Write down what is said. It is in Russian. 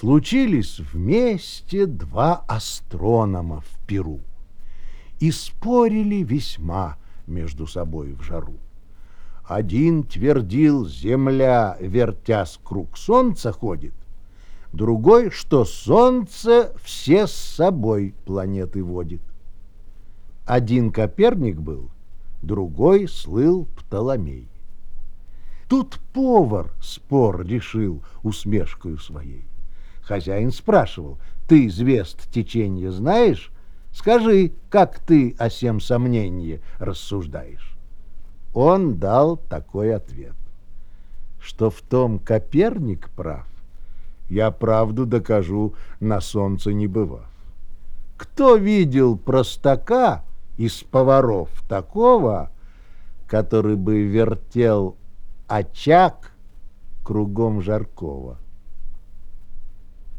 Случились вместе два астронома в Перу и спорили весьма между собой в жару. Один твердил, земля, вертясь круг солнца ходит, другой, что солнце все с собой планеты водит. Один Коперник был, другой слыл Птоломей. Тут повар спор решил усмешкою своей. Хозяин спрашивал, ты звезд течения знаешь? Скажи, как ты о сем сомнении рассуждаешь? Он дал такой ответ, что в том Коперник прав, я правду докажу, на солнце не бывав. Кто видел простака из поваров такого, который бы вертел очаг кругом жаркого?